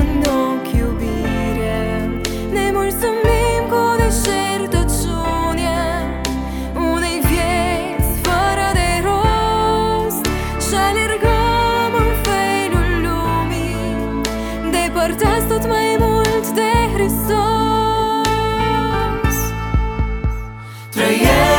în ochi iubirea Ne mulțumim cu deșertăciunea Unei vieți fără de rost Și alergăm în felul lumii Depărtați tot mai mult de Hristos. Trăiește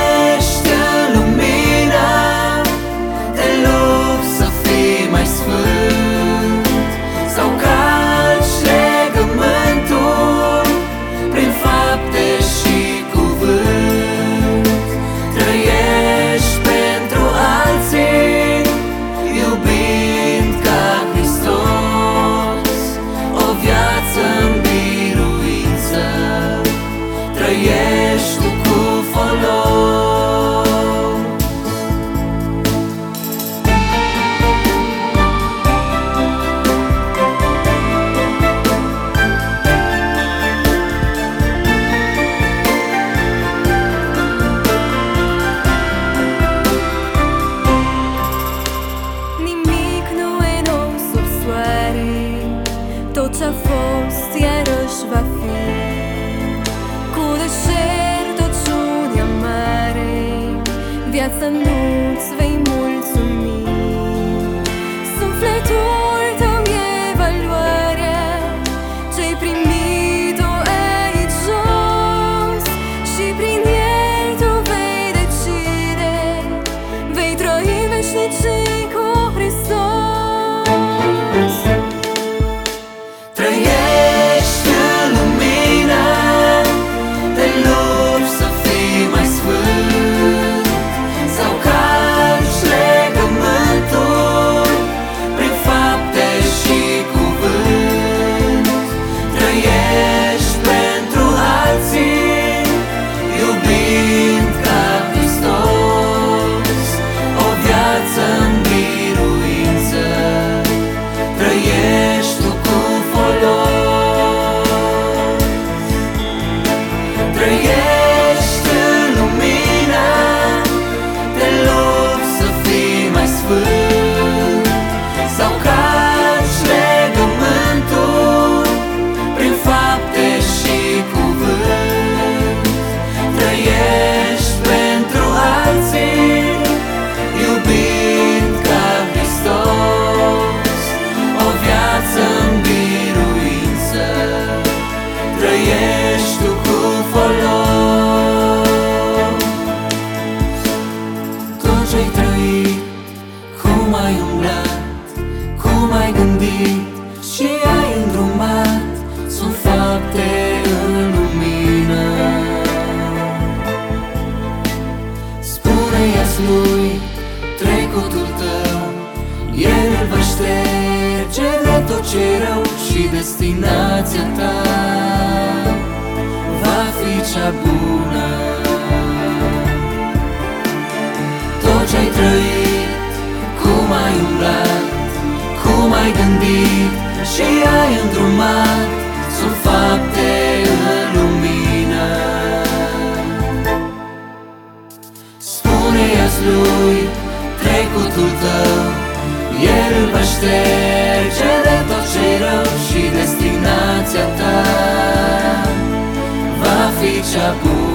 Tot ce-a fost iarăși va fi. Cu deșertăciunea mare Viața nu-ți O viață în biruință. Trăiești tu cu folos. Tot ce-ai trăit Cum ai umblat Cum ai gândit Și ai îndrumat Sunt fapte în lumină. Spune-i lui trecutul tău El îl va șterge de tot ce rău Și destinația ta Va fi cea bună. Tot ce-ai trăit, cum ai umblat Cum ai gândit și ai îndrumat Sunt fapte în lumină. Spune-i azi lui trecutul tău El îl va șterge Și destinația